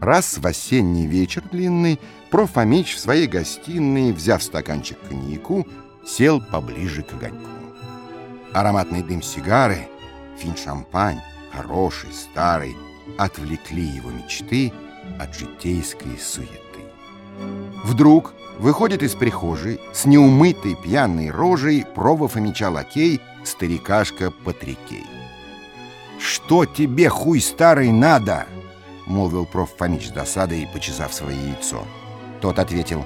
Раз в осенний вечер длинный проф. Фомич в своей гостиной, взяв стаканчик коньяку, сел поближе к огоньку. Ароматный дым сигары, фин-шампань, хороший, старый, отвлекли его мечты от житейской суеты. Вдруг выходит из прихожей с неумытой пьяной рожей проба Фомича лакей старикашка Патрикей. «Что тебе, хуй старый, надо?» — молвил проф. Фомич с досадой, почесав свое яйцо. Тот ответил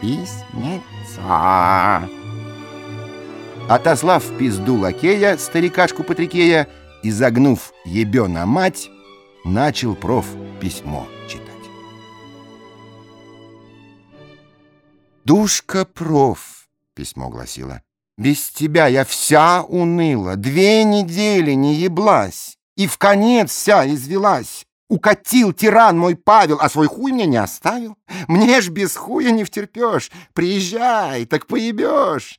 «Письмеца». Отослав в пизду лакея, старикашку Патрикея, и загнув ебё на мать, начал проф письмо читать. «Душка проф», — письмо гласило, — «без тебя я вся уныла, две недели не еблась, и в конец вся извелась. Укатил тиран мой Павел, а свой хуй мне не оставил. Мне ж без хуя не втерпешь. Приезжай, так поебешь.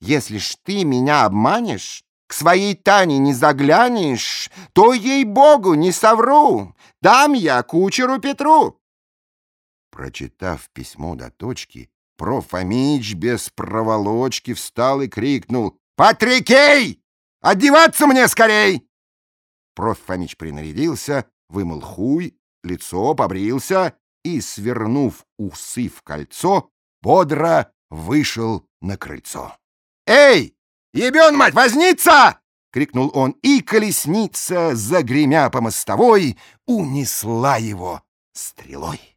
Если ж ты меня обманешь, к своей Тане не заглянешь, то, ей-богу, не совру. Дам я кучеру Петру. Прочитав письмо до точки, проф. Фомич без проволочки встал и крикнул «Патрикей! Одеваться мне скорей!» Проф. Фомич принарядился, вымыл хуй, лицо побрился и, свернув усы в кольцо, бодро вышел на крыльцо. «Эй, ебен, мать, возница!» — крикнул он, и колесница, загремя по мостовой, унесла его стрелой.